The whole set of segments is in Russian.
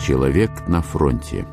Человек на фронте.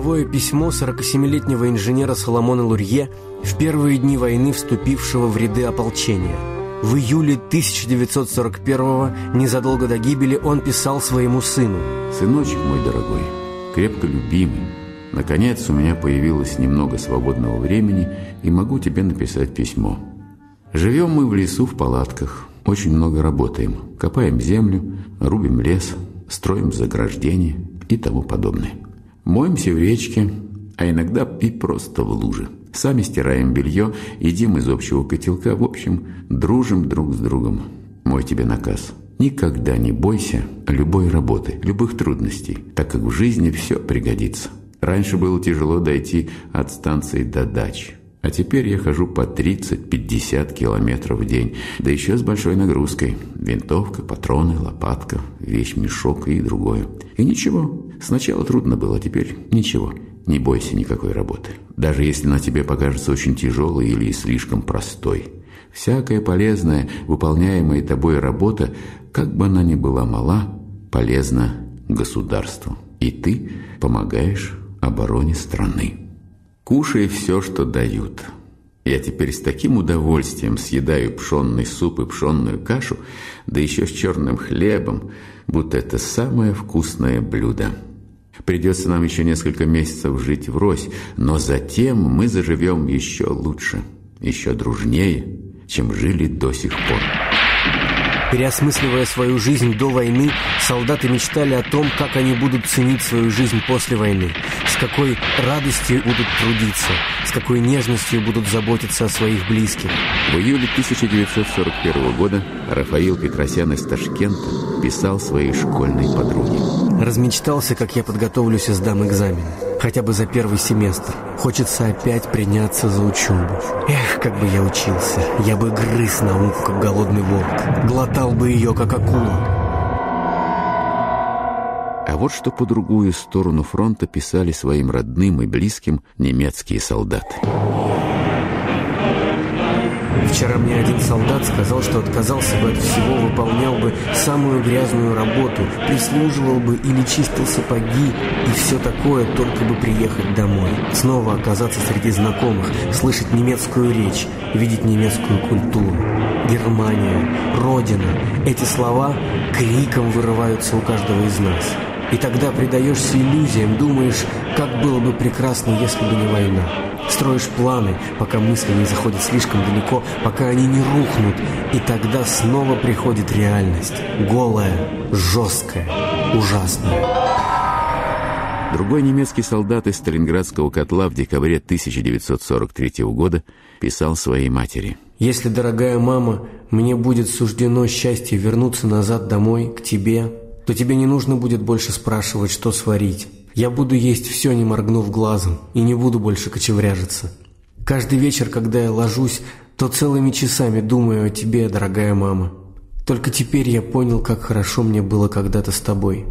Фронтовое письмо 47-летнего инженера Соломона Лурье в первые дни войны, вступившего в ряды ополчения. В июле 1941-го, незадолго до гибели, он писал своему сыну. «Сыночек мой дорогой, крепко любимый, наконец у меня появилось немного свободного времени и могу тебе написать письмо. Живем мы в лесу в палатках, очень много работаем, копаем землю, рубим лес, строим заграждения и тому подобное. Моемся в речке, а иногда и просто в луже. Сами стираем белье, едим из общего котелка, в общем, дружим друг с другом. Мой тебе наказ. Никогда не бойся любой работы, любых трудностей, так как в жизни все пригодится. Раньше было тяжело дойти от станции до дачи. А теперь я хожу по 30-50 километров в день, да еще с большой нагрузкой. Винтовка, патроны, лопатка, вещь-мешок и другое. И ничего, сначала трудно было, а теперь ничего. Не бойся никакой работы. Даже если на тебе покажется очень тяжелой или слишком простой. Всякая полезная, выполняемая тобой работа, как бы она ни была мала, полезна государству. И ты помогаешь обороне страны. Кушай все, что дают. Я теперь с таким удовольствием съедаю пшенный суп и пшенную кашу, да еще с черным хлебом, будто это самое вкусное блюдо. Придется нам еще несколько месяцев жить врозь, но затем мы заживем еще лучше, еще дружнее, чем жили до сих пор. Переосмысливая свою жизнь до войны, солдаты мечтали о том, как они будут ценить свою жизнь после войны, какой радостью будут трудиться, с какой нежностью будут заботиться о своих близких. В июле 1941 года Рафаил Петросян из Ташкента писал своей школьной подруге. Размечтался, как я подготовлюсь и сдам экзамен. Хотя бы за первый семестр. Хочется опять приняться за учебу. Эх, как бы я учился. Я бы грыз науку, как голодный волк. Глотал бы ее, как акула. Вот что по другую сторону фронта писали своим родным и близким немецкие солдаты. Вчера мне один солдат сказал, что отказался бы от всего, выполнял бы самую грязную работу, прислуживал бы или чистил сапоги и все такое, только бы приехать домой. Снова оказаться среди знакомых, слышать немецкую речь, видеть немецкую культуру. Германия, Родина. Эти слова криком вырываются у каждого из нас. И тогда предаешься иллюзиям, думаешь, как было бы прекрасно, если бы не война. Строишь планы, пока мысли не заходят слишком далеко, пока они не рухнут, и тогда снова приходит реальность. Голая, жесткая, ужасная. Другой немецкий солдат из Сталинградского котла в декабре 1943 года писал своей матери. «Если, дорогая мама, мне будет суждено счастье вернуться назад домой, к тебе, то тебе не нужно будет больше спрашивать, что сварить. Я буду есть все, не моргнув глазом, и не буду больше кочевряжиться. Каждый вечер, когда я ложусь, то целыми часами думаю о тебе, дорогая мама. Только теперь я понял, как хорошо мне было когда-то с тобой.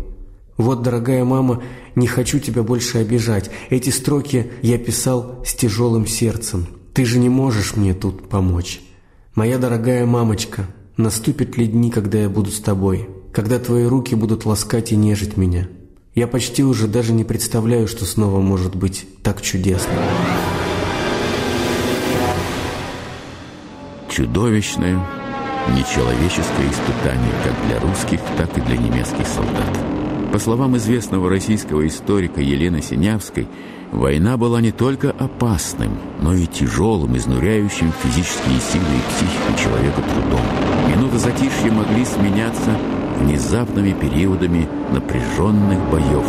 Вот, дорогая мама, не хочу тебя больше обижать. Эти строки я писал с тяжелым сердцем. Ты же не можешь мне тут помочь. Моя дорогая мамочка, наступят ли дни, когда я буду с тобой? Когда твои руки будут ласкать и нежить меня? Я почти уже даже не представляю, что снова может быть так чудесно. Чудовищное, нечеловеческое испытание как для русских, так и для немецких солдат. По словам известного российского историка Елены Синявской, война была не только опасным, но и тяжелым, изнуряющим физические силы и психику человека трудом. Минуты затишья могли сменяться внезапными периодами напряженных боев.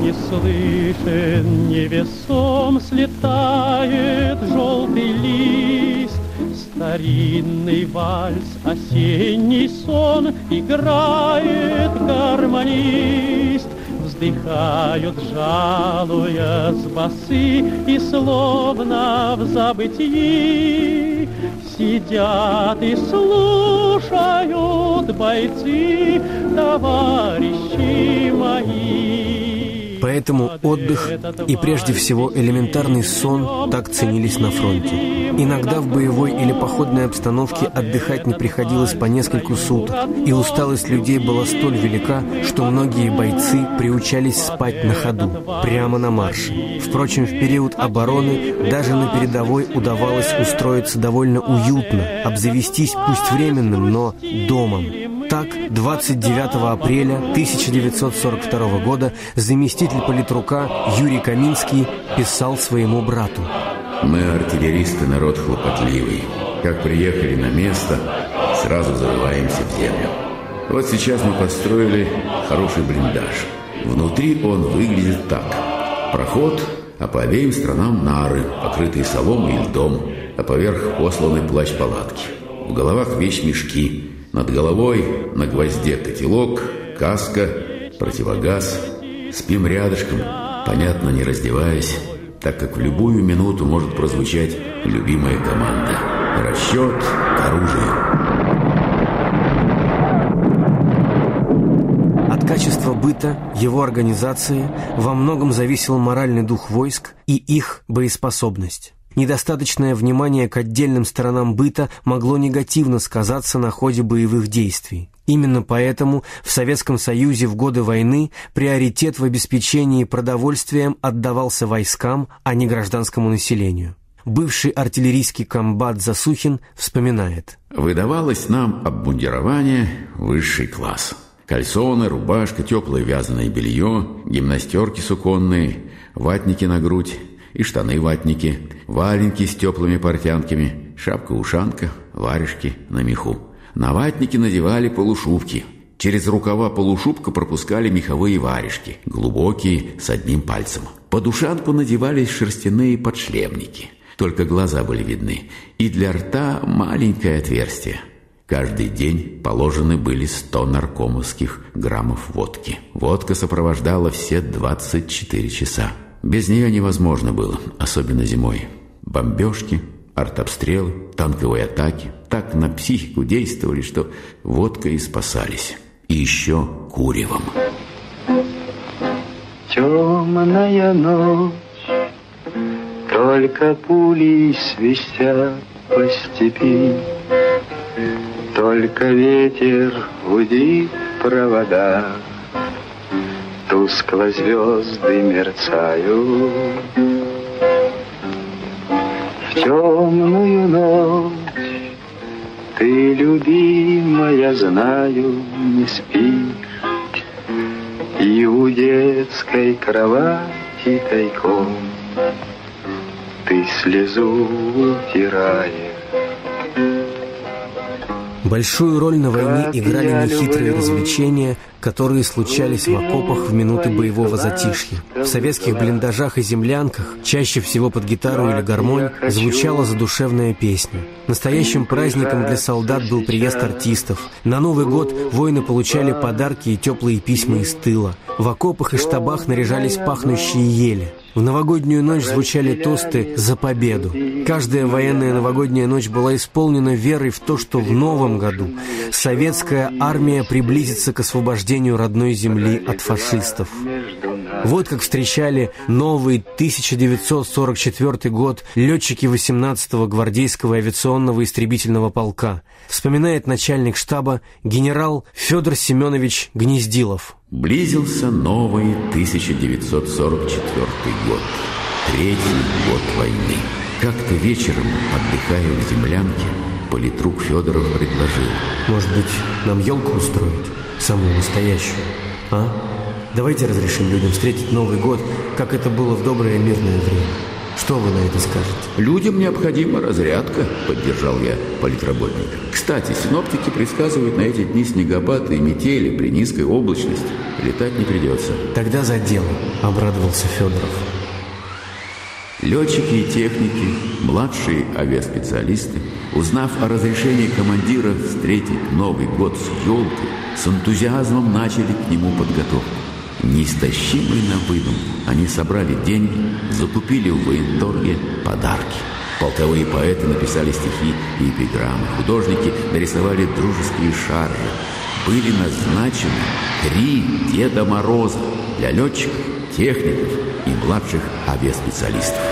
не слышен, невесом слетает желтый лист. Старинный вальс, осенний сон играет гармонист вздыхают, жалуя с басы, и словно в забытии сидят и слушают бойцы, товарищи мои. Поэтому отдых и прежде всего элементарный сон так ценились на фронте. Иногда в боевой или походной обстановке отдыхать не приходилось по нескольку суток, и усталость людей была столь велика, что многие бойцы приучались спать на ходу, прямо на марше. Впрочем, в период обороны даже на передовой удавалось устроиться довольно уютно, обзавестись пусть временным, но домом. Так, 29 апреля 1942 года заместитель политрука Юрий Каминский писал своему брату. «Мы, артиллеристы, народ хлопотливый. Как приехали на место, сразу зарываемся в землю. Вот сейчас мы построили хороший блиндаж. Внутри он выглядит так. Проход, а по обеим сторонам нары, покрытые соломой и льдом, а поверх посланный плащ палатки. В головах вещь-мешки, над головой на гвозде котелок, каска, противогаз. Спим рядышком, понятно, не раздеваясь, так как в любую минуту может прозвучать любимая команда. Расчет к оружию. От качества быта, его организации во многом зависел моральный дух войск и их боеспособность. Недостаточное внимание к отдельным сторонам быта могло негативно сказаться на ходе боевых действий. Именно поэтому в Советском Союзе в годы войны приоритет в обеспечении продовольствием отдавался войскам, а не гражданскому населению. Бывший артиллерийский комбат Засухин вспоминает. «Выдавалось нам обмундирование высший класс. Кальсоны, рубашка, теплое вязаное белье, гимнастерки суконные, ватники на грудь, и штаны-ватники, валенки с теплыми портянками, шапка-ушанка, варежки на меху. На ватники надевали полушубки. Через рукава полушубка пропускали меховые варежки, глубокие, с одним пальцем. Под ушанку надевались шерстяные подшлемники. Только глаза были видны, и для рта маленькое отверстие. Каждый день положены были 100 наркомовских граммов водки. Водка сопровождала все 24 часа. Без нее невозможно было, особенно зимой. Бомбежки, артобстрелы, танковые атаки так на психику действовали, что водкой и спасались. И еще куревом. Темная ночь, только пули свистят по степи, Только ветер гудит провода тускло звезды мерцают. В темную ночь ты, любимая, знаю, не спишь, И у детской кровати тайком Ты слезу утираешь. Большую роль на войне играли нехитрые развлечения, которые случались в окопах в минуты боевого затишья. В советских блиндажах и землянках, чаще всего под гитару или гармонь, звучала задушевная песня. Настоящим праздником для солдат был приезд артистов. На Новый год воины получали подарки и теплые письма из тыла. В окопах и штабах наряжались пахнущие ели. В новогоднюю ночь звучали тосты «За победу». Каждая военная новогодняя ночь была исполнена верой в то, что в новом году советская армия приблизится к освобождению родной земли от фашистов. Вот как встречали новый 1944 год летчики 18-го гвардейского авиационного истребительного полка, вспоминает начальник штаба генерал Федор Семенович Гнездилов. Близился новый 1944 год, третий год войны. Как-то вечером, отдыхая в землянке, политрук Федоров предложил. Может быть, нам елку устроить? Самую настоящую, а? Давайте разрешим людям встретить Новый год, как это было в доброе мирное время. Что вы на это скажете? Людям необходима разрядка, поддержал я политработника. Кстати, синоптики предсказывают на эти дни снегопад и метели при низкой облачности. Летать не придется. Тогда за дело, обрадовался Федоров. Летчики и техники, младшие авиаспециалисты, узнав о разрешении командира встретить Новый год с елкой, с энтузиазмом начали к нему подготовку. Неистощимый на выдумку, они собрали деньги, закупили в военторге подарки. Полковые поэты написали стихи и эпиграммы, художники нарисовали дружеские шаржи. Были назначены три Деда Мороза для летчиков, техников и младших авиаспециалистов.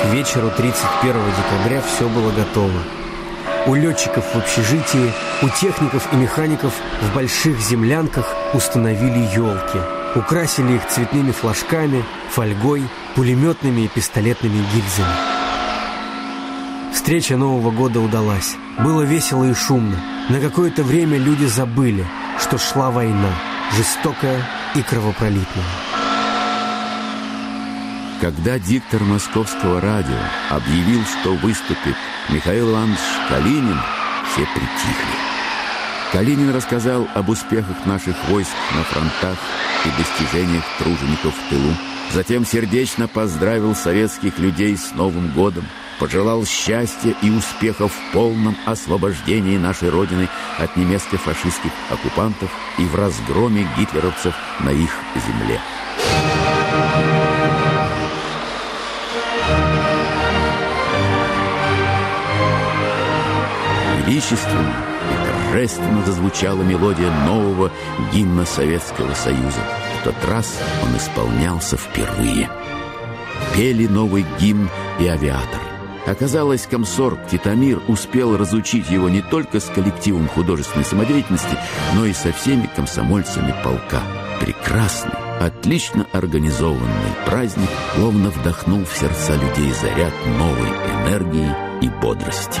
К вечеру 31 декабря все было готово. У летчиков в общежитии, у техников и механиков в больших землянках установили елки. Украсили их цветными флажками, фольгой, пулеметными и пистолетными гильзами. Встреча Нового года удалась. Было весело и шумно. На какое-то время люди забыли, что шла война, жестокая и кровопролитная. Когда диктор московского радио объявил, что выступит Михаил Иванович Калинин, все притихли. Калинин рассказал об успехах наших войск на фронтах и достижениях тружеников в тылу. Затем сердечно поздравил советских людей с Новым годом, пожелал счастья и успехов в полном освобождении нашей Родины от немецко-фашистских оккупантов и в разгроме гитлеровцев на их земле. Величественно и торжественно зазвучала мелодия нового гимна Советского Союза. В тот раз он исполнялся впервые. Пели новый гимн и авиатор. Оказалось, комсорг Титамир успел разучить его не только с коллективом художественной самодеятельности, но и со всеми комсомольцами полка. Прекрасный, отлично организованный праздник словно вдохнул в сердца людей заряд новой энергии и бодрости.